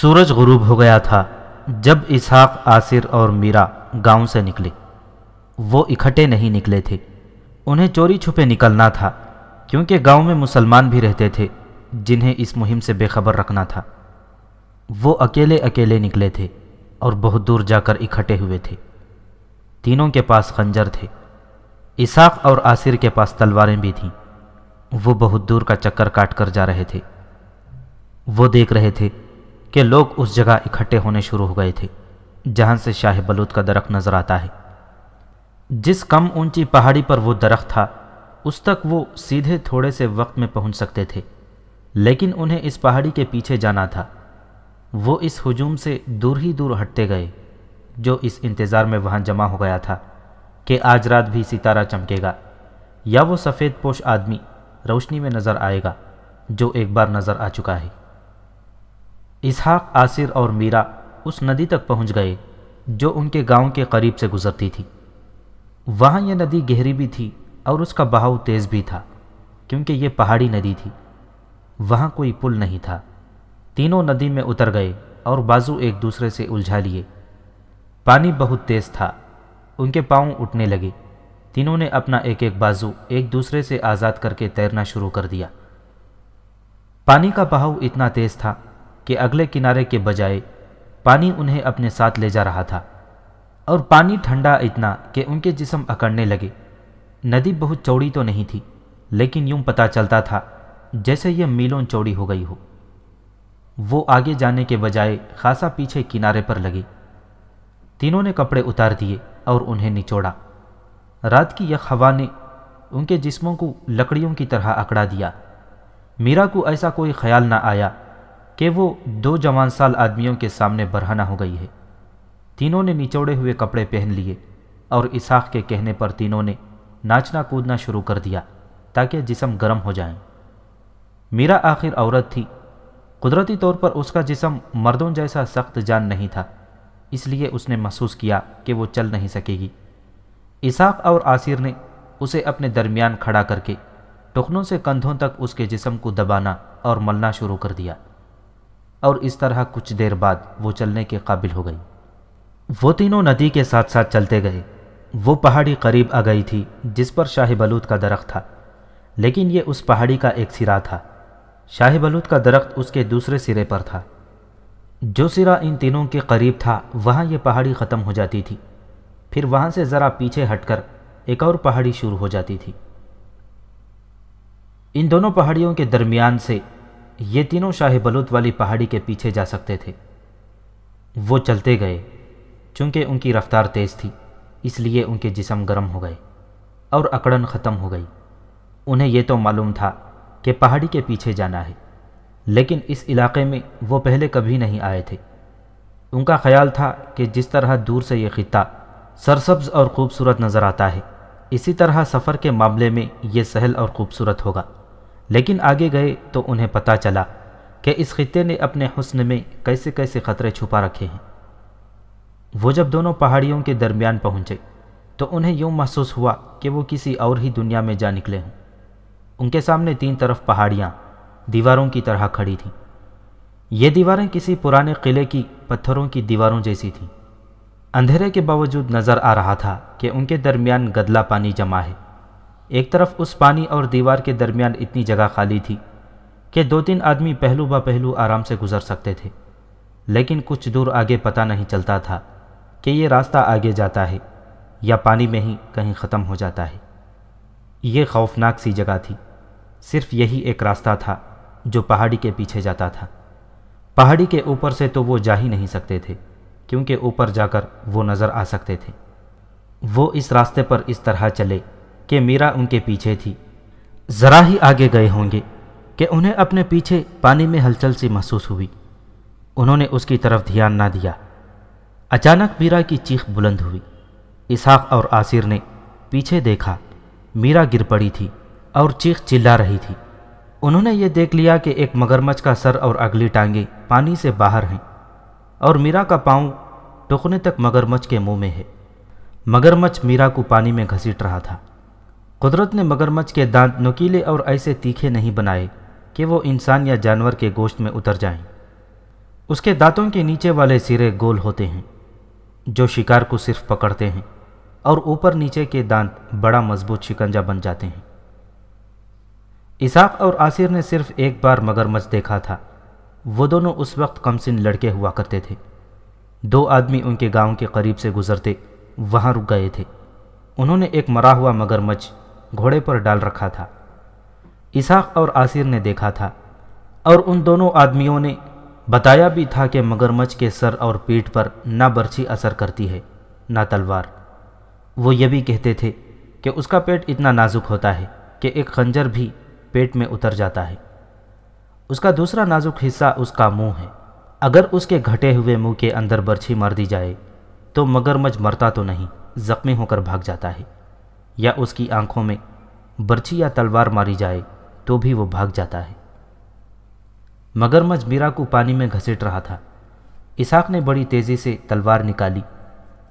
सूरज गुरूब हो गया था जब इसहाक, आसिर और मीरा गाँव से निकले। वो इकट्ठे नहीं निकले थे। उन्हें चोरी छुपे निकलना था, क्योंकि गाँव में मुसलमान भी रहते थे, जिन्हें इस मुहिम से बेखबर रखना था। वो अकेले अकेले निकले थे और बहुत दूर जाकर इकट्ठे हुए थे। तीनों के पास खंजर थे। इसाक और आसिर के पास तलवारें भी थीं। वो बहुत दूर का चक्कर काट कर जा रहे थे। वो देख रहे थे कि लोग उस जगह इकट्ठे होने शुरू हो गए थे, जहाँ से शाह बलूत का दरख्त नज़र आता है। जिस कम ऊँची पहाड़ी पर वो दरख्त था, उस तक वो सीधे थोड़े से वक्त में पहुँच सकते थे, लेकिन उन्हें इस पहाड़ी के पीछे जाना था। वो इस हजूम से दूर ही दूर हटते गए, जो इस इंतज़ार में वहाँ जमा हो गया था, कि आज रात भी सितारा चमकेगा, या वो सफ़ेद पोश आदमी रोशनी में नज़र आएगा, जो एक बार नज़र आ चुका है। इसहाक, आसिर और मीरा उस नदी तक पहुँच गए, जो उनके गाँव के करीब से गुजरती थी। वहाँ यह नदी गहरी भी थी और उसका बहाव तेज़ भी था, क्योंकि ये पहाड़ी नदी थी। वहाँ कोई पुल नहीं था। तीनों नदी में उतर गए और बाजू एक दूसरे से उलझा लिए। पानी बहुत तेज़ था। उनके पाँव उठने लगे। तीनों ने अपना एक एक बाजू एक दूसरे से आज़ाद करके तैरना शुरू कर दिया। पानी का बहाव इतना तेज़ था कि अगले किनारे के बजाय पानी उन्हें अपने साथ ले जा रहा था। और पानी ठंडा इतना कि उनके जिसम अकड़ने लगे। नदी बहुत चौड़ी तो नहीं थी, लेकिन यूँ पता चलता था, जैसे यह मीलों चौड़ी हो गई हो। वो आगे जाने के बजाय खासा पीछे किनारे पर लगे। तीनों ने कपड़े उतार दिए और उन्हें निचोड़ा। रात की यह हवा ने उनके जिस्मों को लकड़ियों की तरह अकड़ा दिया। मीरा को ऐसा कोई ख्याल ना आया कि वो दो जवान साल आदमियों के सामने बरहना हो गई है। तीनों ने निचोड़े हुए कपड़े पहन लिए और इसाक के कहने पर तीनों ने नाचना कूदना शुरू कर दिया ताकि जिसम गर्म हो जाए। मीरा आखिर औरत थी। कुदरती तौर पर उसका जिसम मर्दों जैसा सख्त जान नहीं था, इसलिए उसने महसूस किया कि वो चल नहीं सकेगी। इसाक और आसिर ने उसे अपने दरमियान खड़ा करके टुकनों से कंधों तक उसके जिसम को दबाना और मलना शुरू कर दिया। और इस तरह कुछ देर बाद वो चलने के काबिल हो गई। वो तीनों नदी के साथ साथ चलते गए। वो पहाड़ी करीब आ गई थी, जिस पर शाह बलूत का दरख्त था। लेकिन ये उस पहाड़ी का एक सिरा था। शाह बलूत का दरख्त उसके दूसरे सिरे पर था। जो सिरा इन तीनों के करीब था, वहाँ ये पहाड़ी ख़त्म हो जाती थी। फिर वहाँ से ज़रा पीछे हटकर एक और पहाड़ी शुरू हो जाती थी। इन दोनों पहाड़ियों के दरमियान से ये तीनों शाह बलूत वाली पहाड़ी के पीछे जा सकते थे। वो चलते गए, चूँकि उनकी रफ्तार तेज़ थी, इसलिए उनके जिसम गर्म हो गए और अकड़न ख़त्म हो गई। उन्हें यह तो मालूम था कि पहाड़ी के पीछे जाना है, लेकिन इस इलाके में वो पहले कभी नहीं आए थे। उनका ख्याल था कि जिस तरह दूर से ये ख़त्ता सरसब्ज और ख़ूबसूरत नज़र आता है, इसी तरह सफ़र के मामले में ये सहल और ख़ूबसूरत होगा। लेकिन आगे गए तो उन्हें पता चला कि इस खत्े ने अपने हुस्न में कैसे कैसे ख़तरे छुपा रखे हैं। वो जब दोनों पहाड़ियों के दरमियान पहुँचे तो उन्हें यूँ महसूस हुआ कि वो किसी और ही दुनिया में जा निकले हों। उनके सामने तीन तरफ़ पहाड़ियाँ, दीवारों की तरह खड़ी थीं। ये दीवारें किसी पुराने किले की पत्थरों की दीवारों जैसी थीं। अंधेरे के बावजूद नज़र आ रहा था कि उनके दरमियान गदला पानी जमा है। एक तरफ़ उस पानी और दीवार के दरमियान इतनी जगह खाली थी कि दो तीन आदमी पहलू ब पहलू आराम से गुजर सकते थे। लेकिन कुछ दूर आगे पता नहीं चलता था कि ये रास्ता आगे जाता है या पानी में ही कहीं ख़त्म हो जाता है। ये खौफनाक सी जगह थी। सिर्फ़ यही एक रास्ता था जो पहाड़ी के पीछे जाता था। पहाड़ी के ऊपर से तो वो जा ही नहीं सकते थे, क्योंकि ऊपर जाकर वो नज़र आ सकते थे। वो इस रास्ते पर इस तरह चले कि मीरा उनके पीछे थी। ज़रा ही आगे गए होंगे कि उन्हें अपने पीछे पानी में हलचल सी महसूस हुई। उन्होंने उसकी तरफ़ ध्यान ना दिया। अचानक मीरा की चीख बुलंद हुई। इसहाक और आसिर ने पीछे देखा। मीरा गिर पड़ी थी और चीख चिल्ला रही थी। उन्होंने ये देख लिया कि एक मगरमच्छ का सर और अगली टांगे पानी से बाहर हैं और मीरा का पाँव टुकने तक मगरमच्छ के मुँह में है। मगरमच्छ मीरा को पानी में घसीट रहा था। कुदरत ने मगरमच्छ के दांत नुकीले और ऐसे तीखे नहीं बनाए कि वो इंसान या जानवर के गोश्त में उतर जाएँ। उसके दांतों के नीचे वाले सिरे गोल होते हैं, जो शिकार को सिर्फ़ पकड़ते हैं और ऊपर नीचे के दांत बड़ा मज़बूत शिकंजा बन जाते हैं। इसाक और आसिर ने सिर्फ़ एक बार मगरमच्छ देखा था। वो दोनों उस वक्त कमसिन लड़के हुआ करते थे। दो आदमी उनके गाँव के करीब से गुजरते वहाँ रुक गए थे। उन्होंने एक मरा हुआ मगरमच्छ घोड़े पर डाल रखा था। इसाक और आसिर ने देखा था और उन दोनों आदमियों ने बताया भी था कि मगरमच्छ के सर और पीठ पर ना बर्छी असर करती है, ना तलवार। वो ये भी कहते थे कि उसका पेट इतना नाजुक होता है कि एक खंजर भी पेट में उतर जाता है। उसका दूसरा नाजुक हिस्सा उसका मुँह है। अगर उसके घटे हुए मुँह के अंदर बर्छी मार दी जाए तो मगरमच्छ मरता तो नहीं, जख्मी होकर भाग जाता है। या उसकी आँखों में बर्छी या तलवार मारी जाए तो भी वो भाग जाता है। मगरमच्छ मीरा को पानी में घसीट रहा था। इसाक ने बड़ी तेज़ी से तलवार निकाली।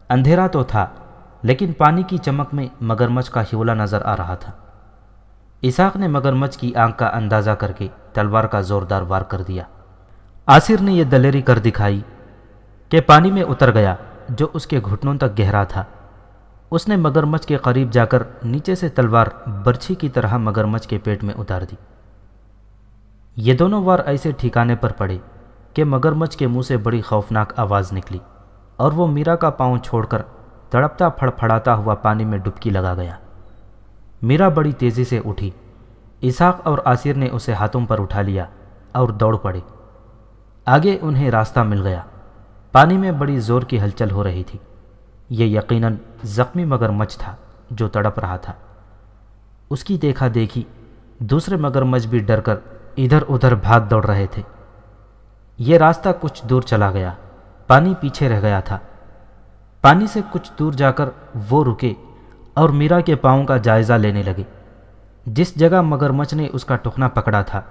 अंधेरा तो था, लेकिन पानी की चमक में मगरमच्छ का हिवला नज़र आ रहा था। इसाक ने मगरमच्छ की आँख का अंदाज़ा करके तलवार का ज़ोरदार वार कर दिया। आसिर ने यह दलेरी कर दिखाई कि पानी में उतर गया, जो उसके घुटनों तक गहरा था। उसने मगरमच्छ के करीब जाकर नीचे से तलवार बर्छी की तरह मगरमच्छ के पेट में उतार दी। ये दोनों वार ऐसे ठिकाने पर पड़े कि मगरमच्छ के मुँह से बड़ी खौफनाक आवाज़ निकली और वो मीरा का पाँव छोड़कर तड़पता फड़फड़ाता हुआ पानी में डुबकी लगा गया। मीरा बड़ी तेज़ी से उठी। इसाक और आसिर ने उसे हाथों पर उठा लिया और दौड़ पड़े। आगे उन्हें रास्ता मिल गया। पानी में बड़ी ज़ोर की हलचल हो रही थी। ये यकीनन ज़ख्मी मगरमच्छ था, जो तड़प रहा था। उसकी देखा देखी दूसरे मगरमच्छ भी डरकर इधर उधर भाग दौड़ रहे थे। ये रास्ता कुछ दूर चला गया, पानी पीछे रह गया था। पानी से कुछ दूर जाकर वो रुके और मीरा के पाँव का जायज़ा लेने लगे। जिस जगह मगरमच्छ ने उसका टुकना पकड़ा था,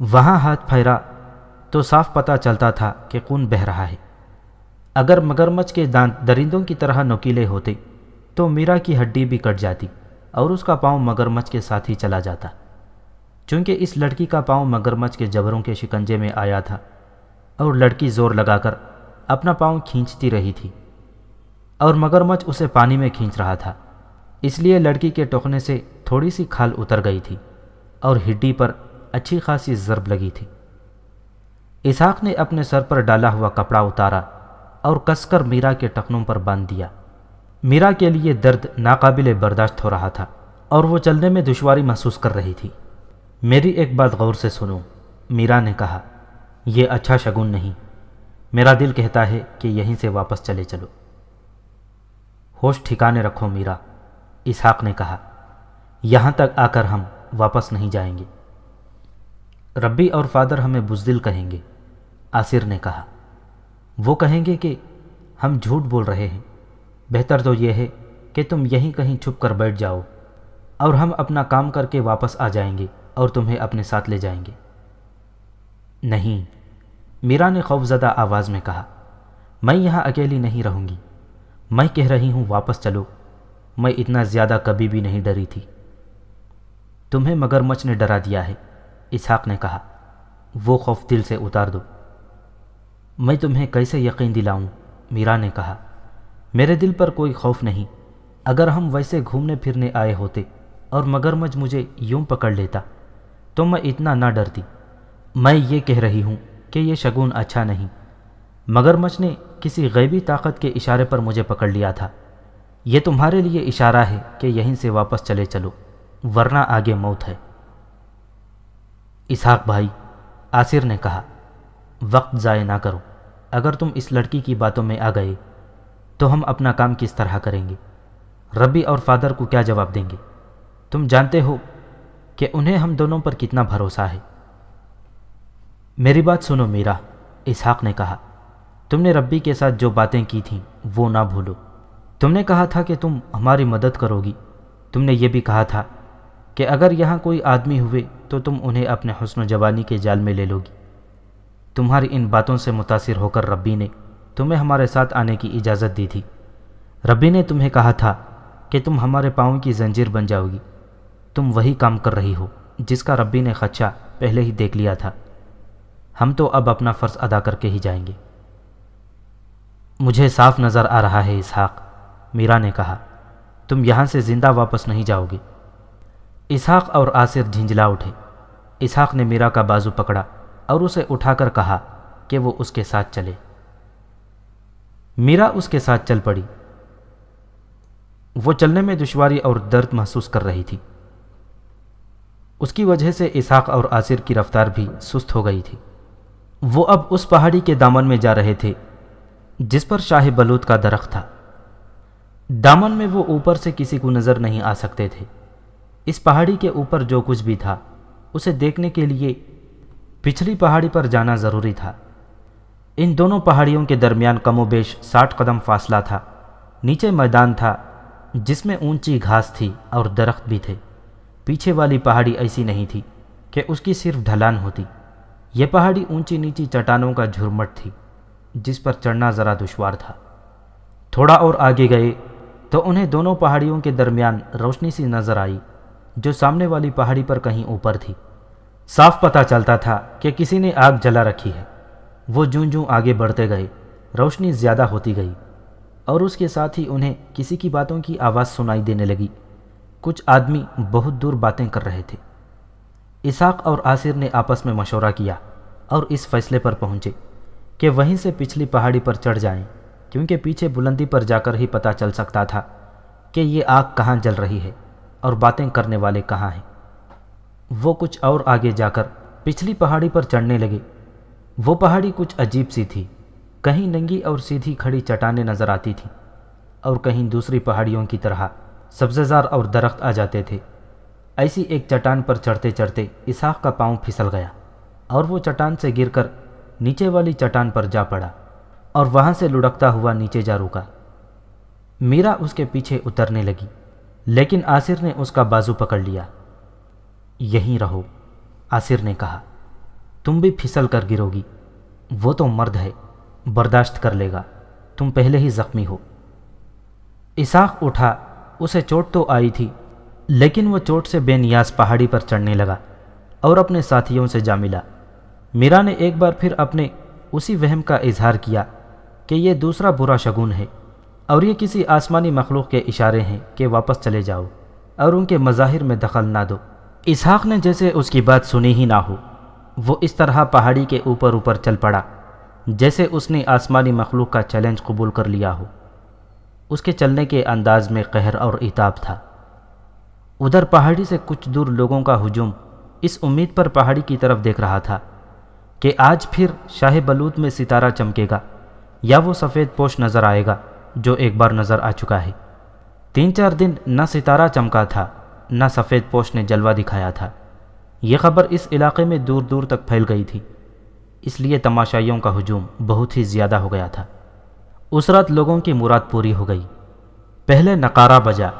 वहाँ हाथ फहरा तो साफ़ पता चलता था कि खून बह रहा है। अगर मगरमच्छ के दांत दरिंदों की तरह नोकीले होते तो मीरा की हड्डी भी कट जाती और उसका पाँव मगरमच्छ के साथ ही चला जाता। चूँकि इस लड़की का पाँव मगरमच्छ के जबरों के शिकंजे में आया था और लड़की ज़ोर लगाकर अपना पाँव खींचती रही थी और मगरमच्छ उसे पानी में खींच रहा था, इसलिए लड़की के टोकने से थोड़ी सी खाल उतर गई थी और हिड्डी पर अच्छी खासी जरब लगी थी। इसहाक ने अपने सर पर डाला हुआ कपड़ा उतारा और कसकर मीरा के टखनों पर बाँध दिया। मीरा के लिए दर्द नाकाबिल बर्दाश्त हो रहा था और वो चलने में दुश्वारी महसूस कर रही थी। मेरी एक बात गौर से सुनो, मीरा ने कहा यह अच्छा शगुन नहीं। मेरा दिल कहता है कि यहीं से वापस चले चलो। होश ठिकाने रखो मीरा, इसहाक ने कहा। यहाँ तक आकर हम वापस नहीं जाएँगे। रब्बी और फादर हमें बुजदिल कहेंगे, आसिर ने कहा। वो कहेंगे कि हम झूठ बोल रहे हैं। बेहतर तो यह है कि तुम यहीं कहीं छुप कर बैठ जाओ और हम अपना काम करके वापस आ जाएँगे और तुम्हें अपने साथ ले जाएँगे। नहीं, मीरा ने खौफजदा आवाज़ में कहा, मैं यहाँ अकेली नहीं रहूँगी। मैं कह रही हूँ, वापस चलो। मैं इतना ज़्यादा कभी भी नहीं डरी थी। तुम्हें मगरमच्छ ने डरा दिया है, इसहाक ने कहा। वो खौफ दिल से उतार दो। मैं तुम्हें कैसे यकीन दिलाऊं? मीरा ने कहा, मेरे दिल पर कोई खौफ नहीं। अगर हम वैसे घूमने फिरने आए होते और मगरमच्छ मुझे यूँ पकड़ लेता तो मैं इतना ना डरती। मैं ये कह रही हूँ कि यह शगुन अच्छा नहीं। मगरमच्छ ने किसी गैबी ताकत के इशारे पर मुझे पकड़ लिया था। ये तुम्हारे लिए इशारा है कि यहीं से वापस चले चलो, वरना आगे मौत है। इसहाक भाई, आसिर ने कहा, वक्त ज़ाय ना करो। अगर तुम इस लड़की की बातों में आ गए तो हम अपना काम किस तरह करेंगे? रबी और फादर को क्या जवाब देंगे? तुम जानते हो कि उन्हें हम दोनों पर कितना भरोसा है। मेरी बात सुनो मीरा, इसहाक ने कहा। तुमने रब्बी के साथ जो बातें की थीं, वो ना भूलो। तुमने कहा था कि तुम हमारी मदद करोगी। तुमने ये भी कहा था कि अगर यहाँ कोई आदमी हुए तो तुम उन्हें अपने हसन जवानी के जाल में ले लोगी। तुम्हारी इन बातों से मुतासर होकर रब्बी ने तुम्हें हमारे साथ आने की इजाज़त दी थी। रब्बी ने तुम्हें कहा था कि तुम हमारे पाँव की जंजीर बन जाओगी। तुम वही काम कर रही हो, जिसका रब्बी ने खदशा पहले ही देख लिया था। हम तो अब अपना फ़र्ज़ अदा करके ही जाएँगे। मुझे साफ़ नज़र आ रहा है, इसहाक, मीरा ने कहा। तुम यहाँ से ज़िंदा वापस नहीं जाओगे। इसहाक और आसिर झिंझला उठे। इसहाक ने मीरा का बाजू पकड़ा। और उसे उठाकर कहा कि वो उसके साथ चले। मीरा उसके साथ चल पड़ी। वो चलने में दुश्वारी और दर्द महसूस कर रही थी। उसकी वजह से इसहाक और आसिर की रफ्तार भी सुस्त हो गई थी। वो अब उस पहाड़ी के दामन में जा रहे थे, जिस पर शाह बलूत का दरख्त था। दामन में वो ऊपर से किसी को नज़र नहीं आ सकते थे। इस पहाड़ी के ऊपर जो कुछ भी था, उसे देखने के लिए पिछली पहाड़ी पर जाना ज़रूरी था। इन दोनों पहाड़ियों के दरमियान कमोबेश साठ कदम फासला था। नीचे मैदान था, जिसमें ऊँची घास थी और दरख्त भी थे। पीछे वाली पहाड़ी ऐसी नहीं थी कि उसकी सिर्फ़ ढलान होती। यह पहाड़ी ऊँची नीची चट्टानों का झुरमट थी, जिस पर चढ़ना ज़रा दुशवार था। थोड़ा और आगे गए तो उन्हें दोनों पहाड़ियों के दरमियान रोशनी सी नज़र आई, जो सामने वाली पहाड़ी पर कहीं ऊपर थी। साफ़ पता चलता था कि किसी ने आग जला रखी है। वो जूं जूं आगे बढ़ते गए, रोशनी ज़्यादा होती गई, और उसके साथ ही उन्हें किसी की बातों की आवाज़ सुनाई देने लगी। कुछ आदमी बहुत दूर बातें कर रहे थे। इसाक और आसिर ने आपस में मशवरा किया और इस फैसले पर पहुँचे कि वहीं से पिछली पहाड़ी पर चढ़ जाएँ, क्योंकि पीछे बुलंदी पर जाकर ही पता चल सकता था कि ये आग कहाँ जल रही है और बातें करने वाले कहाँ हैं। वो कुछ और आगे जाकर पिछली पहाड़ी पर चढ़ने लगे। वो पहाड़ी कुछ अजीब सी थी। कहीं नंगी और सीधी खड़ी चट्टानें नज़र आती थीं और कहीं दूसरी पहाड़ियों की तरह सब्ज़ेज़ार और दरख्त आ जाते थे। ऐसी एक चट्टान पर चढ़ते चढ़ते इसहाक का पाँव फिसल गया और वो चट्टान से गिरकर नीचे वाली चट्टान पर जा पड़ा और वहाँ से लुढ़कता हुआ नीचे जा रुका। मीरा उसके पीछे उतरने लगी, लेकिन आसिर ने उसका बाजू पकड़ लिया। यहीं रहो, आसिर ने कहा। तुम भी फिसल कर गिरोगी। वो तो मर्द है, बर्दाश्त कर लेगा। तुम पहले ही जख्मी हो। इसाक उठा, उसे चोट तो आई थी, लेकिन वो चोट से बेनियाज पहाड़ी पर चढ़ने लगा और अपने साथियों से जा मिला। मीरा ने एक बार फिर अपने उसी वहम का इजहार किया कि यह दूसरा बुरा शगुन है और ये किसी आसमानी मखलूक के इशारे हैं कि वापस चले जाओ और उनके मज़ाहिर में दखल ना दो। इसहाक ने जैसे उसकी बात सुनी ही ना हो, वो इस तरह पहाड़ी के ऊपर ऊपर चल पड़ा, जैसे उसने आसमानी मखलूक का चैलेंज कबूल कर लिया हो। उसके चलने के अंदाज में कहर और इताब था। उधर पहाड़ी से कुछ दूर लोगों का हुजूम इस उम्मीद पर पहाड़ी की तरफ़ देख रहा था कि आज फिर शाह बलूत में सितारा चमकेगा, या वो सफ़ेद पोश नज़र आएगा, जो एक बार नज़र आ चुका है। तीन चार दिन न सितारा चमका था न सफ़ेद पोश ने जलवा दिखाया था। यह खबर इस इलाके में दूर दूर तक फैल गई थी। इसलिए तमाशाइयों का हजूम बहुत ही ज़्यादा हो गया था। उस रात लोगों की मुराद पूरी हो गई। पहले नकारा बजा।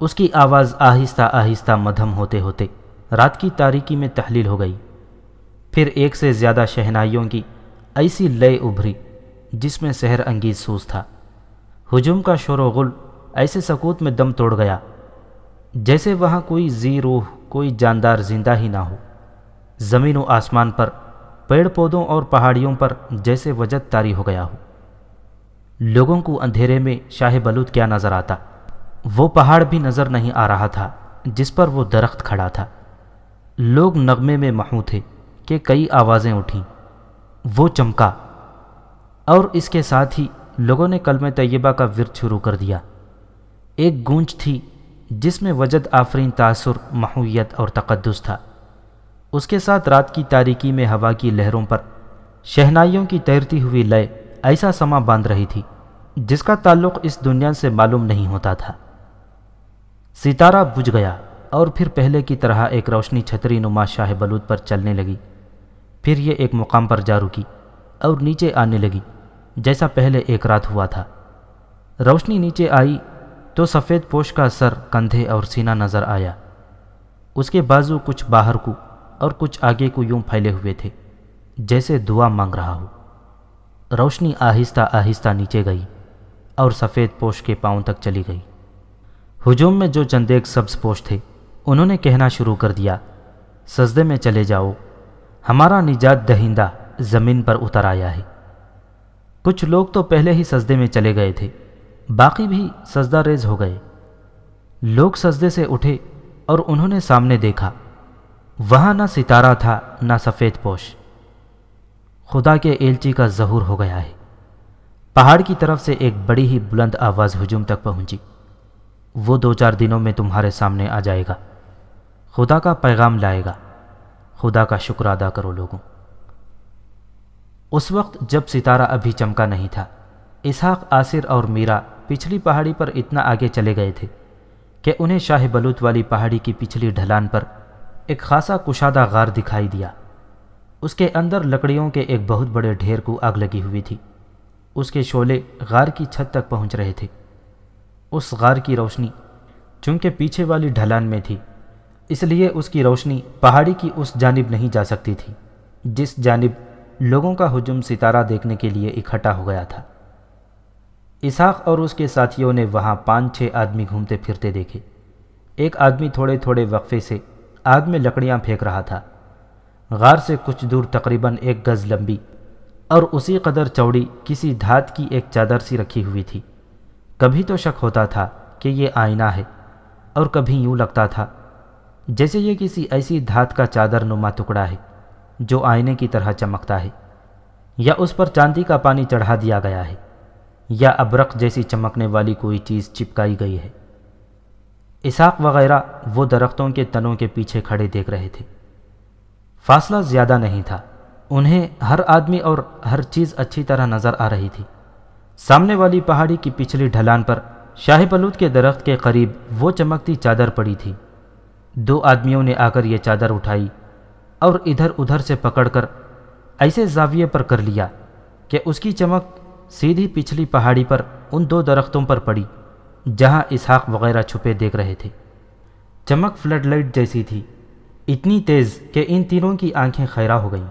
उसकी आवाज़ आहिस्ता आहिस्ता मधम होते होते रात की तारीकी में तहलील हो गई। फिर एक से ज़्यादा शहनाइयों की ऐसी लय उभरी, जिसमें शहर अंगीज सूज था। हजूम का शोर गुल ऐसे सकूत में दम तोड़ गया जैसे वहाँ कोई जी रूह कोई जानदार ज़िंदा ही ना हो। ज़मीन व आसमान पर पेड़ पौधों और पहाड़ियों पर जैसे वजद तारी हो गया हो। लोगों को अंधेरे में शाह बलूद क्या नज़र आता? वो पहाड़ भी नज़र नहीं आ रहा था, जिस पर वो दरख्त खड़ा था। लोग नगमे में महू थे कि कई आवाज़ें उठीं। वो चमका, और इसके साथ ही लोगों ने कलम तय्यबा का विरत शुरू कर दिया। एक गूंज थी जिसमें वजद आफरीन तासुर महूत और तकदस था। उसके साथ रात की तारीकी में हवा की लहरों पर शहनाइयों की तैरती हुई लय ऐसा समा बाँध रही थी, जिसका ताल्लुक इस दुनिया से मालूम नहीं होता था। सितारा बुझ गया और फिर पहले की तरह एक रोशनी छतरी नुमा शाह बलूद पर चलने लगी। फिर ये एक मुकाम पर जा रुकी और नीचे आने लगी, जैसा पहले एक रात हुआ था। रोशनी नीचे आई तो सफ़ेद पोश का सर कंधे और सीना नज़र आया। उसके बाजू कुछ बाहर को और कुछ आगे को यूँ फैले हुए थे, जैसे दुआ मांग रहा हो। रोशनी आहिस्ता आहिस्ता नीचे गई और सफ़ेद पोश के पाँव तक चली गई। हुजूम में जो चंदेक सब्ज पोश थे, उन्होंने कहना शुरू कर दिया, सजदे में चले जाओ, हमारा निजात दहिंदा ज़मीन पर उतर आया है। कुछ लोग तो पहले ही सजदे में चले गए थे। बाकी भी सजदा रेज हो गए। लोग सजदे से उठे और उन्होंने सामने देखा। वहाँ ना सितारा था, ना सफ़ेद पोश। खुदा के एलची का जहूर हो गया है। पहाड़ की तरफ़ से एक बड़ी ही बुलंद आवाज़ हजूम तक पहुँची। वो दो चार दिनों में तुम्हारे सामने आ जाएगा। खुदा का पैगाम लाएगा। खुदा का शुक्र अदा करो लोगों। उस वक्त जब सितारा अभी चमका नहीं था इसहाक, आसिर और मीरा पिछली पहाड़ी पर इतना आगे चले गए थे कि उन्हें शाह बलूत वाली पहाड़ी की पिछली ढलान पर एक खासा कुशादा गार दिखाई दिया। उसके अंदर लकड़ियों के एक बहुत बड़े ढेर को आग लगी हुई थी। उसके शोले गार की छत तक पहुँच रहे थे। उस गार की रोशनी चूँकि पीछे वाली ढलान में थी, इसलिए उसकी रोशनी पहाड़ी की उस जानब नहीं जा सकती थी, जिस जानब लोगों का हजूम सितारा देखने के लिए इकट्ठा हो गया था। इसहाक और उसके साथियों ने वहाँ पाँच छः आदमी घूमते फिरते देखे। एक आदमी थोड़े थोड़े वक्फे से आग में लकड़ियाँ फेंक रहा था। गार से कुछ दूर तकरीबन एक गज़ लंबी और उसी कदर चौड़ी किसी धात की एक चादर सी रखी हुई थी। कभी तो शक होता था कि ये आईना है और कभी यूँ लगता था जैसे ये किसी ऐसी धात का चादर नुमा टुकड़ा है जो आईने की तरह चमकता है या उस पर चांदी का पानी चढ़ा दिया गया है। या अबरक जैसी चमकने वाली कोई चीज़ चिपकाई गई है। इसाक वगैरह वो दरख्तों के तनों के पीछे खड़े देख रहे थे। फासला ज़्यादा नहीं था। उन्हें हर आदमी और हर चीज़ अच्छी तरह नज़र आ रही थी। सामने वाली पहाड़ी की पिछली ढलान पर शाह बलूद के दरख्त के करीब वो चमकती चादर पड़ी थी। दो आदमियों ने आकर यह चादर उठाई और इधर उधर से पकड़कर ऐसे जाविये पर कर लिया कि उसकी चमक सीधी पिछली पहाड़ी पर उन दो दरख्तों पर पड़ी, जहाँ इसहाक वगैरह छुपे देख रहे थे। चमक फ्लड लाइट जैसी थी। इतनी तेज़ कि इन तीनों की आँखें खैरा हो गईं।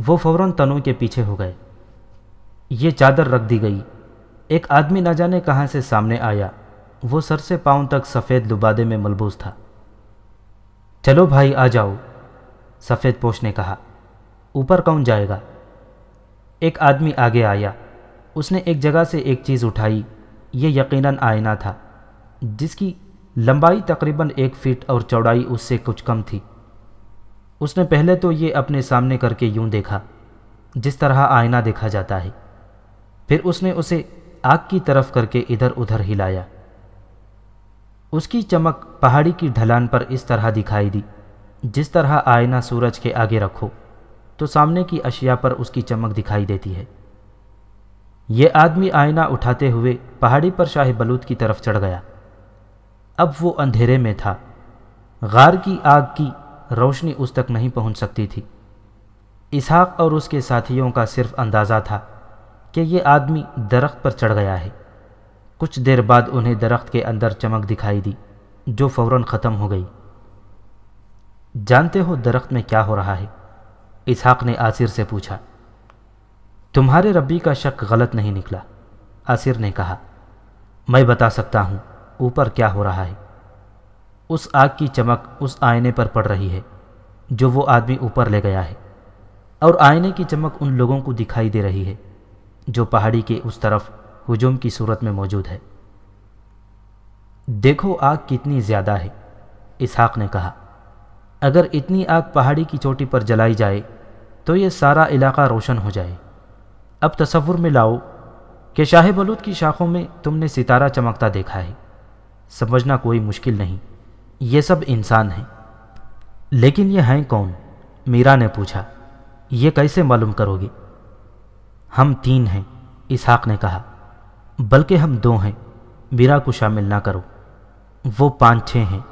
वो फ़ौरन तनों के पीछे हो गए। ये चादर रख दी गई। एक आदमी न जाने कहाँ से सामने आया। वो सर से पाँव तक सफ़ेद लुबादे में मलबूस था। चलो भाई, आ जाओ, सफ़ेद पोश ने कहा। ऊपर कौन जाएगा? एक आदमी आगे आया। उसने एक जगह से एक चीज़ उठाई। ये यकीनन आईना था, जिसकी लंबाई तकरीबन एक फीट और चौड़ाई उससे कुछ कम थी। उसने पहले तो ये अपने सामने करके यूँ देखा, जिस तरह आईना देखा जाता है। फिर उसने उसे आग की तरफ़ करके इधर उधर हिलाया। उसकी चमक पहाड़ी की ढलान पर इस तरह दिखाई दी, जिस तरह आईना सूरज के आगे रखो तो सामने की अशिया पर उसकी चमक दिखाई देती है। ये आदमी आईना उठाते हुए पहाड़ी पर शाह बलूत की तरफ़ चढ़ गया। अब वो अंधेरे में था। गार की आग की रोशनी उस तक नहीं पहुँच सकती थी। इसहाक और उसके साथियों का सिर्फ़ अंदाज़ा था कि ये आदमी दरख्त पर चढ़ गया है। कुछ देर बाद उन्हें दरख्त के अंदर चमक दिखाई दी, जो फ़ौरन ख़त्म हो गई। जानते हो दरख्त में क्या हो रहा है? इसहाक ने आसिर से पूछा। तुम्हारे रब्बी का शक गलत नहीं निकला। आसिर ने कहा, मैं बता सकता हूँ, ऊपर क्या हो रहा है। उस आग की चमक उस आईने पर पड़ रही है, जो वो आदमी ऊपर ले गया है। और आईने की चमक उन लोगों को दिखाई दे रही है, जो पहाड़ी के उस तरफ़ हजूम की सूरत में मौजूद है। देखो आग कितनी ज़्यादा है, इसहाक ने कहा। अगर इतनी आग पहाड़ी की चोटी पर जलाई जाए तो ये सारा इलाका रोशन हो जाए। अब तसव्वुर में लाओ कि शाह बलूद की शाखों में तुमने सितारा चमकता देखा है। समझना कोई मुश्किल नहीं। ये सब इंसान हैं। लेकिन ये हैं कौन? मीरा ने पूछा। ये कैसे मालूम करोगे? हम तीन हैं, इसहाक ने कहा। बल्कि हम दो हैं। मीरा को शामिल ना करो। वो पाँच छः हैं।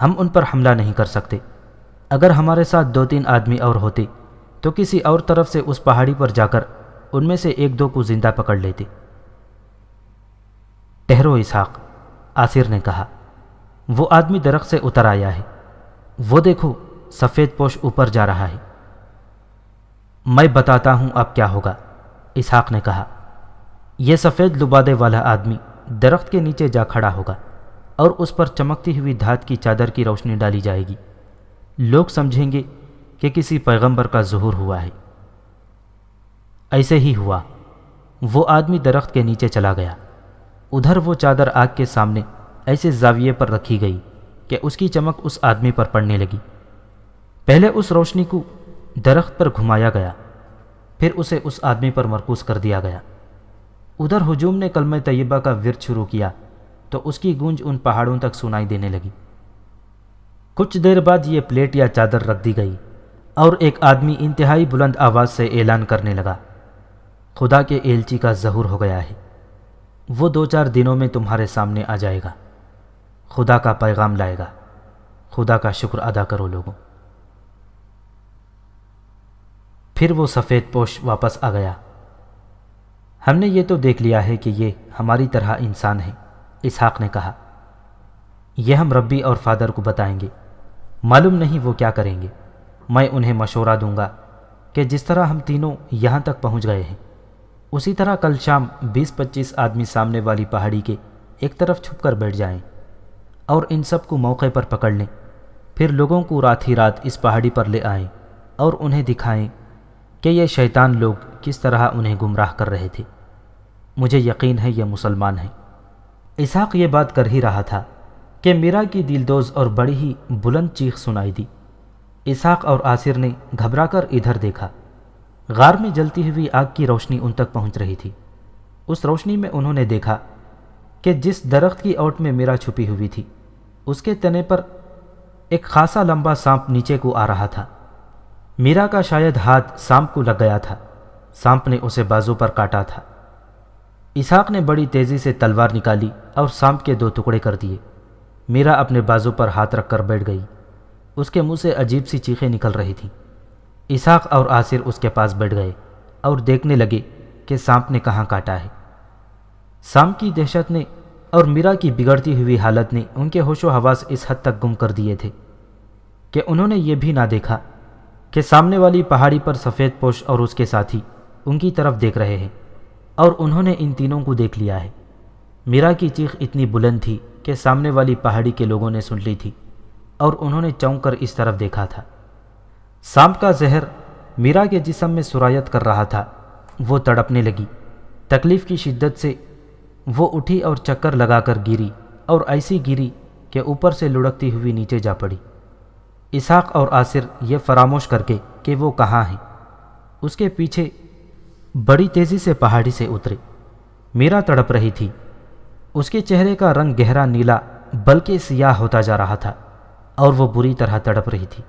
हम उन पर हमला नहीं कर सकते। अगर हमारे साथ दो तीन आदमी और होते तो किसी और तरफ़ से उस पहाड़ी पर जाकर उनमें से एक दो को ज़िंदा पकड़ लेते। टहरो इसहाक, आसिर ने कहा। वो आदमी दरख्त से उतर आया है। वो देखो, सफ़ेद पोश ऊपर जा रहा है। मैं बताता हूँ अब क्या होगा, इसहाक ने कहा। यह सफ़ेद लुबादे वाला आदमी दरख्त के नीचे जा खड़ा होगा और उस पर चमकती हुई धात की चादर की रोशनी डाली जाएगी। लोग समझेंगे कि किसी पैगंबर का जहूर हुआ है। ऐसे ही हुआ। वो आदमी दरख्त के नीचे चला गया। उधर वो चादर आग के सामने ऐसे जाविये पर रखी गई कि उसकी चमक उस आदमी पर पड़ने लगी। पहले उस रोशनी को दरख्त पर घुमाया गया, फिर उसे उस आदमी पर मरकूज कर दिया गया। उधर हजूम ने कलम तय्यबा का विरत शुरू किया तो उसकी गूंज उन पहाड़ों तक सुनाई देने लगी। कुछ देर बाद ये प्लेट या चादर रख दी गई और एक आदमी इंतहाई बुलंद आवाज़ से ऐलान करने लगा। खुदा के एलची का जहूर हो गया है। वो दो चार दिनों में तुम्हारे सामने आ जाएगा। खुदा का पैगाम लाएगा। खुदा का शुक्र अदा करो लोगों। फिर वो सफ़ेद पोश वापस आ गया। हमने ये तो देख लिया है कि ये हमारी तरह इंसान है, इसहाक ने कहा। यह हम रब्बी और फादर को बताएँगे। मालूम नहीं वो क्या करेंगे। मैं उन्हें मशवरा दूँगा कि जिस तरह हम तीनों यहाँ तक पहुँच गए हैं उसी तरह कल शाम 20-25 आदमी सामने वाली पहाड़ी के एक तरफ़ छुप कर बैठ जाएँ और इन सबको मौके पर पकड़ लें। फिर लोगों को रात ही रात इस पहाड़ी पर ले आएँ और उन्हें दिखाएँ कि ये शैतान लोग किस तरह उन्हें गुमराह कर रहे थे। मुझे यकीन है ये मुसलमान हैं। इसहाक ये बात कर ही रहा था कि मीरा की दिलदोज और बड़ी ही बुलंद चीख सुनाई दी। इसहाक और आसिर ने घबराकर इधर देखा। गार में जलती हुई आग की रोशनी उन तक पहुँच रही थी। उस रोशनी में उन्होंने देखा कि जिस दरख्त की ओट में मीरा छुपी हुई थी, उसके तने पर एक खासा लंबा सांप नीचे को आ रहा था। मीरा का शायद हाथ सांप को लग गया था। सांप ने उसे बाजू पर काटा था। इसहाक ने बड़ी तेज़ी से तलवार निकाली और सांप के दो टुकड़े कर दिए। मीरा अपने बाजू पर हाथ रखकर बैठ गई। उसके मुँह से अजीब सी चीखें निकल रही थीं। इसहाक और आसिर उसके पास बैठ गए और देखने लगे कि सांप ने कहाँ काटा है। सांप की दहशत ने और मीरा की बिगड़ती हुई हालत ने उनके होशो हवास इस हद तक गुम कर दिए थे कि उन्होंने ये भी ना देखा कि सामने वाली पहाड़ी पर सफ़ेद पोश और उसके साथी उनकी तरफ़ देख रहे हैं और उन्होंने इन तीनों को देख लिया है। मीरा की चीख इतनी बुलंद थी कि सामने वाली पहाड़ी के लोगों ने सुन ली थी और उन्होंने चौंक कर इस तरफ़ देखा था। सांप का जहर मीरा के जिसम में सुरायत कर रहा था। वो तड़पने लगी। तकलीफ़ की शिद्दत से वो उठी और चक्कर लगाकर गिरी और ऐसी गिरी कि ऊपर से लुढ़कती हुई नीचे जा पड़ी। इसहाक और आसिर ये फरामोश करके कि वो कहाँ हैं। उसके पीछे बड़ी तेज़ी से पहाड़ी से उतरे। मीरा तड़प रही थी। उसके चेहरे का रंग गहरा नीला, बल्कि सियाह होता जा रहा था और वो बुरी तरह तड़प रही थी।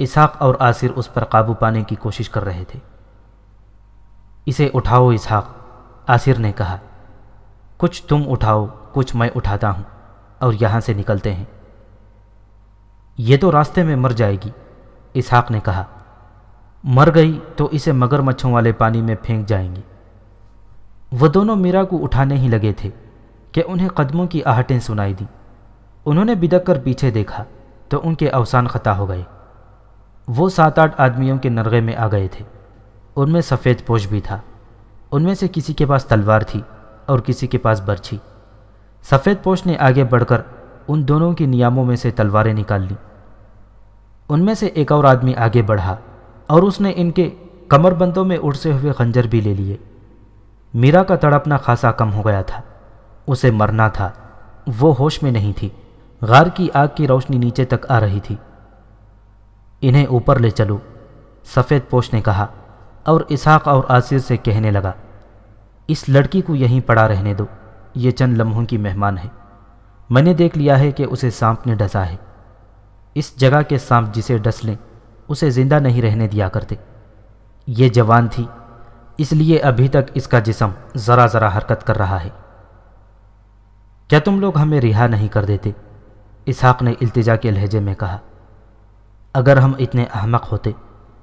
इसहाक और आसिर उस पर काबू पाने की कोशिश कर रहे थे। इसे उठाओ इसहाक, आसिर ने कहा। कुछ तुम उठाओ, कुछ मैं उठाता हूँ और यहाँ से निकलते हैं। ये तो रास्ते में मर जाएगी, इसहाक ने कहा। मर गई तो इसे मगरमच्छों वाले पानी में फेंक जाएँगे। वह दोनों मीरा को उठाने ही लगे थे कि उन्हें कदमों की आहटें सुनाई दी। उन्होंने बिदक कर पीछे देखा तो उनके अवसान ख़ता हो गए। वो सात आठ आदमियों के नरगे में आ गए थे। उनमें सफ़ेद पोश भी था। उनमें से किसी के पास तलवार थी और किसी के पास बर्छी। सफ़ेद पोश ने आगे बढ़कर उन दोनों की नियामों में से तलवारें निकाल ली। उनमें से एक और आदमी आगे बढ़ा और उसने इनके कमरबंदों में उड़से हुए खंजर भी ले लिए। मीरा का तड़पना खासा कम हो गया था। उसे मरना था। वो होश में नहीं थी। गार की आग की रोशनी नीचे तक आ रही थी। इन्हें ऊपर ले चलो, सफ़ेद पोश ने कहा, और इसहाक और आसिर से कहने लगा, इस लड़की को यहीं पड़ा रहने दो, ये चंद लम्हों की मेहमान है। मैंने देख लिया है कि उसे सांप ने डसा है। इस जगह के सांप जिसे डस लें, उसे ज़िंदा नहीं रहने दिया करते। ये जवान थी, इसलिए अभी तक इसका जिसम ज़रा ज़रा हरकत कर रहा है। क्या तुम लोग हमें रिहा नहीं कर देते? इसहाक ने इल्तिजा के लहजे में कहा अगर हम इतने अहमक होते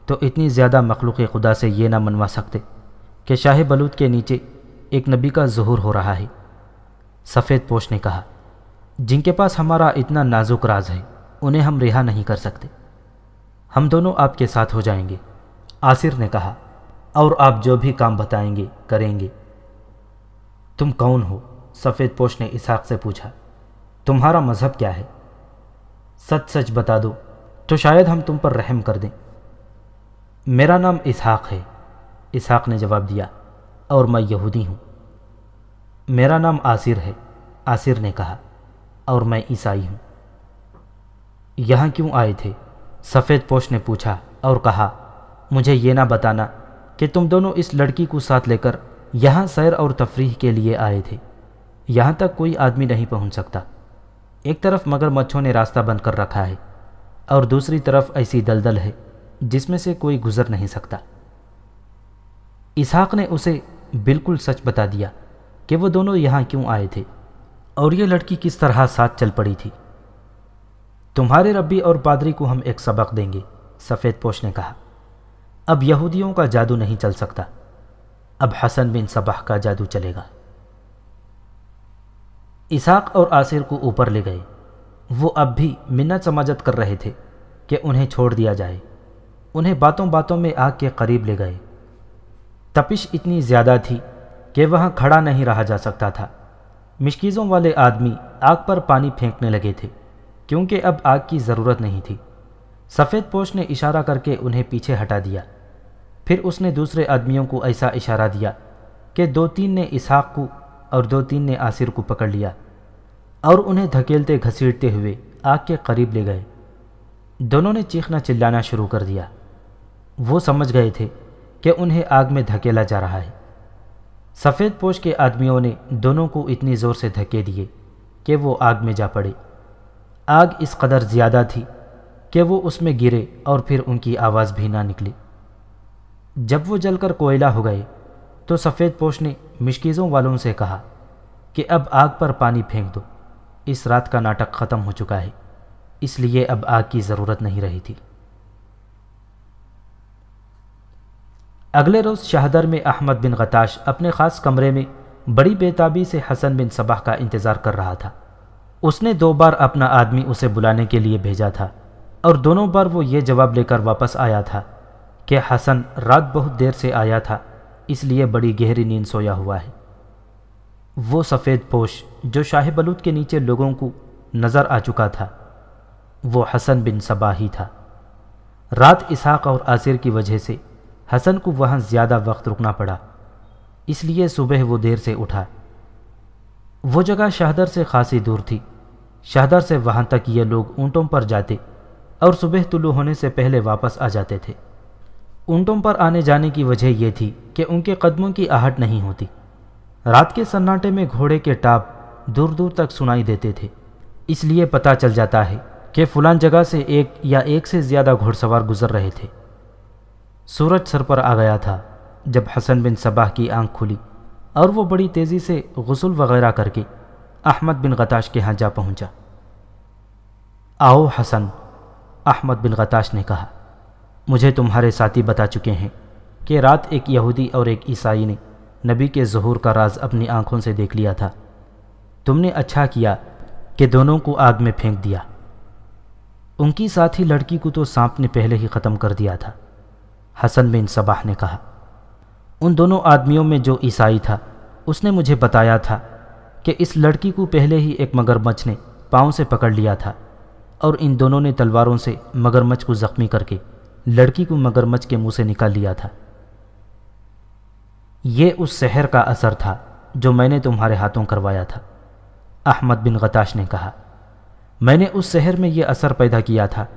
तो इतनी ज़्यादा मखलूक खुदा से ये ना मनवा सकते कि शाह बलूत के नीचे एक नबी का जहूर हो रहा है। सफ़ेद पोश ने कहा, जिनके पास हमारा इतना नाजुक राज है, उन्हें हम रिहा नहीं कर सकते। हम दोनों आपके साथ हो जाएँगे। आसिर ने कहा, और आप जो भी काम बताएँगे, करेंगे। तुम कौन हो? सफ़ेद पोश ने इसहाक से पूछा, तुम्हारा मज़हब क्या है? सच सच बता दो तो शायद हम तुम पर रहम कर दें। मेरा नाम इसहाक है। इसहाक ने जवाब दिया, और मैं यहूदी हूँ। मेरा नाम आसिर है। आसिर ने कहा, और मैं ईसाई हूँ। यहाँ क्यों आए थे? सफ़ेद पोश ने पूछा, और कहा, मुझे ये ना बताना कि तुम दोनों इस लड़की को साथ लेकर यहाँ सैर और तफरीह के लिए आए थे। यहाँ तक कोई आदमी नहीं पहुँच सकता। एक तरफ़ मगरमच्छों ने रास्ता बंद कर रखा है और दूसरी तरफ़ ऐसी दलदल है, जिसमें से कोई गुजर नहीं सकता। इसहाक ने उसे बिल्कुल सच बता दिया कि वो दोनों यहाँ क्यों आए थे, और ये लड़की किस तरह साथ चल पड़ी थी। तुम्हारे रब्बी और पादरी को हम एक सबक देंगे, सफ़ेद पोश ने कहा। अब यहूदियों का जादू नहीं चल सकता। अब हसन बिन सबाह का जादू चलेगा। इसहाक और आसिर को ऊपर ले गए। वो अब भी मिन्नत समाजत कर रहे थे कि उन्हें छोड़ दिया जाए। उन्हें बातों बातों में आग के करीब ले गए। तपिश इतनी ज़्यादा थी कि वहाँ खड़ा नहीं रहा जा सकता था। मिशकीज़ों वाले आदमी आग पर पानी फेंकने लगे थे, क्योंकि अब आग की ज़रूरत नहीं थी। सफ़ेद पोश ने इशारा करके उन्हें पीछे हटा दिया। फिर उसने दूसरे आदमियों को ऐसा इशारा दिया कि दो तीन ने इसहाक को और दो तीन ने आसिर को पकड़ लिया। और उन्हें धकेलते घसीटते हुए आग के करीब ले गए। दोनों ने चीखना चिल्लाना शुरू कर दिया। वो समझ गए थे कि उन्हें आग में धकेला जा रहा है। सफ़ेद पोश के आदमियों ने दोनों को इतनी ज़ोर से धके दिए कि वो आग में जा पड़े। आग इस कदर ज़्यादा थी कि वो उसमें गिरे और फिर उनकी आवाज़ भी ना निकली। जब वो जलकर कोयला हो गए तो सफ़ेद पोश ने मिशकीज़ों वालों से कहा कि अब आग पर पानी फेंक दो। इस रात का नाटक ख़त्म हो चुका है। इसलिए अब आग की ज़रूरत नहीं रही थी। अगले रोज़ शाहदर में अहमद बिन गताश अपने ख़ास कमरे में बड़ी बेताबी से हसन बिन सबाह का इंतज़ार कर रहा था। उसने दो बार अपना आदमी उसे बुलाने के लिए भेजा था और दोनों बार वो ये जवाब लेकर वापस आया था कि हसन रात बहुत देर से आया था, इसलिए बड़ी गहरी नींद सोया हुआ है। वो सफ़ेद पोश जो शाह बलूत के नीचे लोगों को नज़र आ चुका था, वो हसन बिन सबा ही था। रात इसहाक और आसिर की वजह से हसन को वहाँ ज़्यादा वक्त रुकना पड़ा, इसलिए सुबह वो देर से उठा। वो जगह शाहदर से खासी दूर थी। शाहदर से वहाँ तक ये लोग ऊँटों पर जाते और सुबह तुलू होने से पहले वापस आ जाते थे। ऊँटों पर आने जाने की वजह यह थी कि उनके कदमों की आहट नहीं होती। रात के सन्नाटे में घोड़े के टाप दूर दूर तक सुनाई देते थे। इसलिए पता चल जाता है कि फुलान जगह से एक या एक से ज़्यादा घुड़सवार गुजर रहे थे। सूरज सर पर आ गया था, जब हसन बिन सबाह की आँख खुली और वो बड़ी तेज़ी से गसल वगैरह करके अहमद बिन गताश के यहाँ जा पहुँचा। आओ हसन, अहमद बिन गताश ने कहा, मुझे तुम्हारे साथी बता चुके हैं कि रात एक यहूदी और एक ईसाई ने नबी के जहूर का राज अपनी आँखों से देख लिया था। तुमने अच्छा किया कि दोनों को आग में फेंक दिया। उनकी साथी लड़की को तो सांप ने पहले ही ख़त्म कर दिया था, हसन बिन सबाह ने कहा। उन दोनों आदमियों में जो ईसाई था, उसने मुझे बताया था कि इस लड़की को पहले ही एक मगरमच्छ ने पाँव से पकड़ लिया था और इन दोनों ने तलवारों से मगरमच्छ को ज़ख्मी करके लड़की को मगरमच्छ के मुँह से निकाल लिया था। ये उस शहर का असर था जो मैंने तुम्हारे हाथों करवाया था। अहमद बिन गताश ने कहा, मैंने उस शहर में यह असर पैदा किया था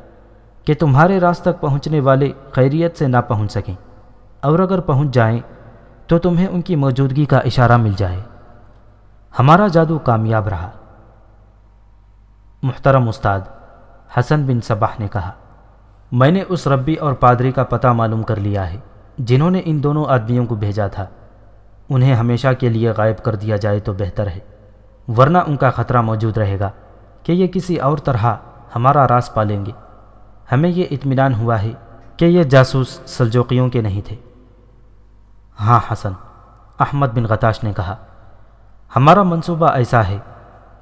कि तुम्हारे रास तक पहुँचने वाले खैरियत से ना पहुँच सकें। और अगर पहुँच जाएँ तो तुम्हें उनकी मौजूदगी का इशारा मिल जाए। हमारा जादू कामयाब रहा। मुहतरम उस्ताद, हसन बिन सबाह ने कहा, मैंने उस रब्बी और पादरी का पता मालूम कर लिया है, जिन्होंने इन दोनों आदमियों को भेजा था। उन्हें हमेशा के लिए गायब कर दिया जाए तो बेहतर है। वरना उनका ख़तरा मौजूद रहेगा कि ये किसी और तरह हमारा रास पालेंगे। हमें ये इत्मीनान हुआ है कि ये जासूस सलजोकियों के नहीं थे। हाँ हसन, अहमद बिन गताश ने कहा, हमारा मंसूबा ऐसा है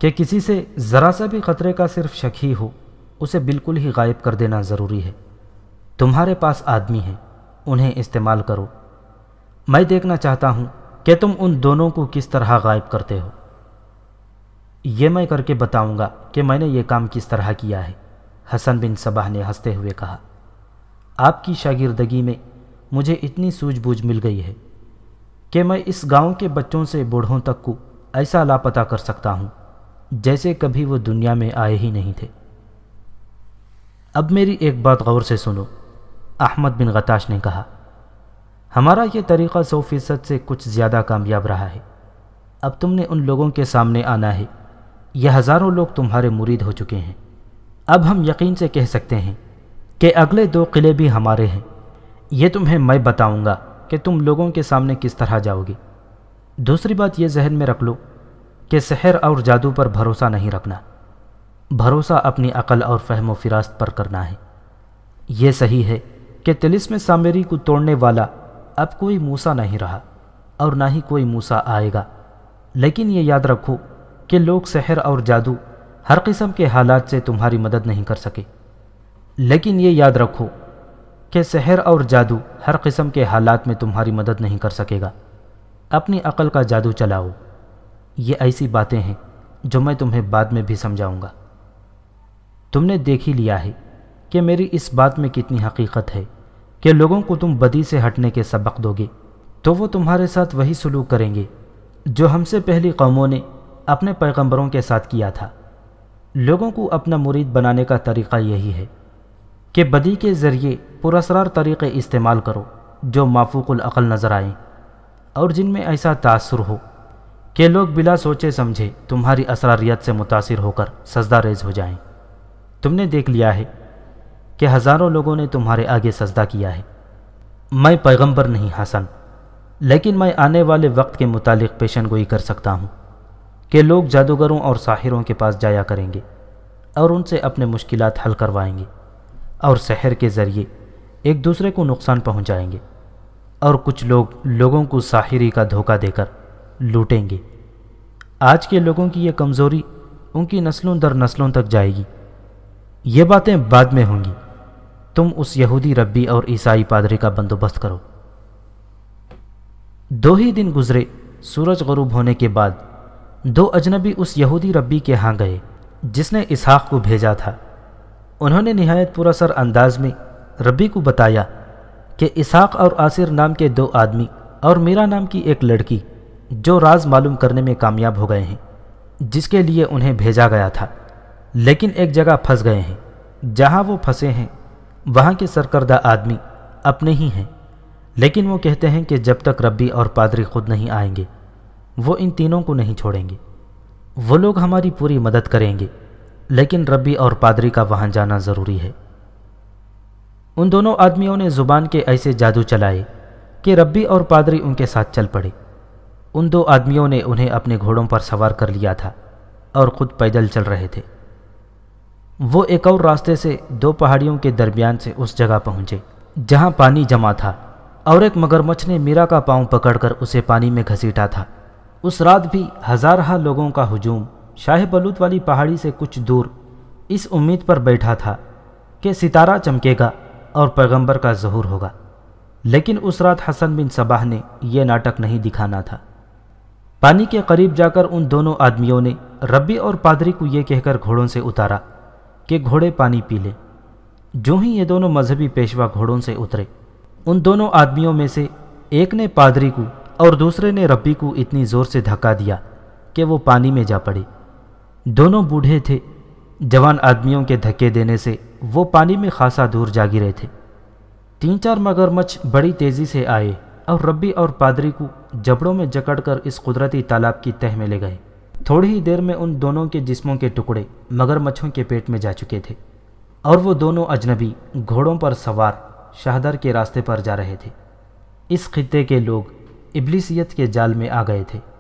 कि किसी से ज़रा सा भी ख़तरे का सिर्फ़ शक ही हो, उसे बिल्कुल ही गायब कर देना ज़रूरी है। तुम्हारे पास आदमी हैं, उन्हें इस्तेमाल करो। मैं देखना चाहता हूँ कि तुम उन दोनों को किस तरह गायब करते हो। ये मैं करके बताऊँगा कि मैंने ये काम किस तरह किया है, हसन बिन सबाह ने हँसते हुए कहा। आपकी शागिर्दगी में मुझे इतनी सूझबूझ मिल गई है कि मैं इस गाँव के बच्चों से बूढ़ों तक को ऐसा लापता कर सकता हूँ, जैसे कभी वो दुनिया में आए ही नहीं थे। अब मेरी एक बात गौर से सुनो, अहमद बिन गताश ने कहा। हमारा ये तरीक़ा सौ फ़ीसद से कुछ ज़्यादा कामयाब रहा है। अब तुमने उन लोगों के सामने आना है यह हज़ारों लोग तुम्हारे मुरीद हो चुके हैं। अब हम यकीन से कह सकते हैं कि अगले दो किले भी हमारे हैं। ये तुम्हें मैं बताऊँगा कि तुम लोगों के सामने किस तरह जाओगे। दूसरी बात यह जहन में रख लो कि शहर और जादू पर भरोसा नहीं रखना। भरोसा अपनी अकल और फहम फिरास्त पर करना है। ये सही है कि तिलिस्म सामेरी को तोड़ने वाला अब कोई मूसा नहीं रहा और ना ही कोई मूसा आएगा। लेकिन ये याद रखो कि लोग शहर और जादू हर किस्म के हालात से तुम्हारी मदद नहीं कर सके। लेकिन ये याद रखो कि शहर और जादू हर किस्म के हालात में तुम्हारी मदद नहीं कर सकेगा। अपनी अकल का जादू चलाओ। ये ऐसी बातें हैं जो मैं तुम्हें बाद में भी समझाऊँगा। तुमने देख ही लिया है कि मेरी इस बात में कितनी हकीकत है कि लोगों को तुम बदी से हटने के सबक दोगे तो वो तुम्हारे साथ वही सलूक करेंगे जो हमसे पहली कौमों ने अपने पैगंबरों के साथ किया था। लोगों को अपना मुरीद बनाने का तरीक़ा यही है कि बदी के ज़रिए पुरसरार तरीक़े इस्तेमाल करो, जो माफूकुल अक़ल नज़र आए, और जिनमें ऐसा तासर हो कि लोग बिला सोचे समझे तुम्हारी असरारियत से मुतासर होकर सजदा रेज हो जाएँ। तुमने देख लिया है कि हज़ारों लोगों ने तुम्हारे आगे सजदा किया है। मैं पैगंबर नहीं, हसन, लेकिन मैं आने वाले वक्त के मुतालिक पेशन गोई कर सकता हूँ। कि लोग जादूगरों और साहिरों के पास जाया करेंगे और उनसे अपने मुश्किल हल करवाएँगे और शहर के ज़रिए एक दूसरे को नुकसान पहुँचाएँगे और कुछ लोग लोगों को साहिरी का धोखा देकर लूटेंगे। आज के लोगों की यह कमज़ोरी उनकी नस्लों दर नस्लों तक जाएगी। ये बातें बाद में होंगी। तुम उस यहूदी रब्बी और ईसाई पादरी का बंदोबस्त करो। दो ही दिन गुजरे, सूरज गरूब होने के बाद दो अजनबी उस यहूदी रब्बी के यहाँ गए, जिसने इसहाक को भेजा था। उन्होंने नहायत पुरसर अंदाज में रब्बी को बताया कि इसहाक और आसिर नाम के दो आदमी और मीरा नाम की एक लड़की, जो राज मालूम करने में कामयाब हो गए हैं, जिसके लिए उन्हें भेजा गया था। लेकिन एक जगह फंस गए हैं। जहाँ वो फंसे हैं, वहाँ के सरकर्दा आदमी अपने ही हैं। लेकिन वो कहते हैं कि जब तक रब्बी और पादरी खुद नहीं आएँगे वो इन तीनों को नहीं छोड़ेंगे। वो लोग हमारी पूरी मदद करेंगे, लेकिन रब्बी और पादरी का वहाँ जाना ज़रूरी है। उन दोनों आदमियों ने ज़ुबान के ऐसे जादू चलाए कि रब्बी और पादरी उनके साथ चल पड़े। उन दो आदमियों ने उन्हें अपने घोड़ों पर सवार कर लिया था और खुद पैदल चल रहे थे। वो एक और रास्ते से दो पहाड़ियों के दरमियान से उस जगह पहुँचे, जहाँ पानी जमा था और एक मगरमच्छ ने मीरा का पाँव पकड़कर उसे पानी में घसीटा था। उस रात भी हजारहा लोगों का हुजूम शाह बलूत वाली पहाड़ी से कुछ दूर इस उम्मीद पर बैठा था कि सितारा चमकेगा और पैगंबर का जहूर होगा। लेकिन उस रात हसन बिन सबाह ने यह नाटक नहीं दिखाना था। पानी के करीब जाकर उन दोनों आदमियों ने रब्बी और पादरी को यह कहकर घोड़ों से उतारा कि घोड़े पानी पी लें। जो ही ये दोनों मजहबी पेशवा घोड़ों से उतरे, उन दोनों आदमियों में से एक ने पादरी को और दूसरे ने रब्बी को इतनी ज़ोर से धक्का दिया कि वो पानी में जा पड़े। दोनों बूढ़े थे। जवान आदमियों के धक्के देने से वो पानी में खासा दूर जा गिरे थे। तीन चार मगरमच्छ बड़ी तेज़ी से आए और रब्बी और पादरी को जबड़ों में जकड़कर इस कुदरती तालाब की तह में ले गए। थोड़ी ही देर में उन दोनों के जिस्मों के टुकड़े मगरमच्छों के पेट में जा चुके थे और वो दोनों अजनबी घोड़ों पर सवार, शाहदर के रास्ते पर जा रहे थे। इस खत्े के लोग इब्लिसियत के जाल में आ गए थे।